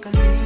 broccoli.